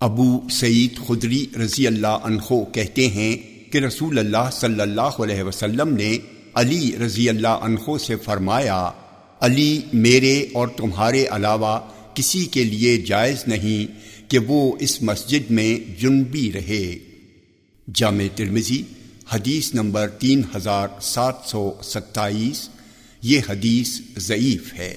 ابو سعید خدری رضی اللہ عنہ کہتے ہیں کہ رسول اللہ صلی اللہ علیہ وسلم نے علی رضی اللہ عنہ سے فرمایا، علی، میرے اور تمہارے علاوہ کسی کے لیے جائز نہیں کہ وہ اس مسجد میں جنبی رہے۔ جامع ترمزی حدیث نمبر تین ہزار سات سو ستائیس، یہ حدیث ضعیف ہے۔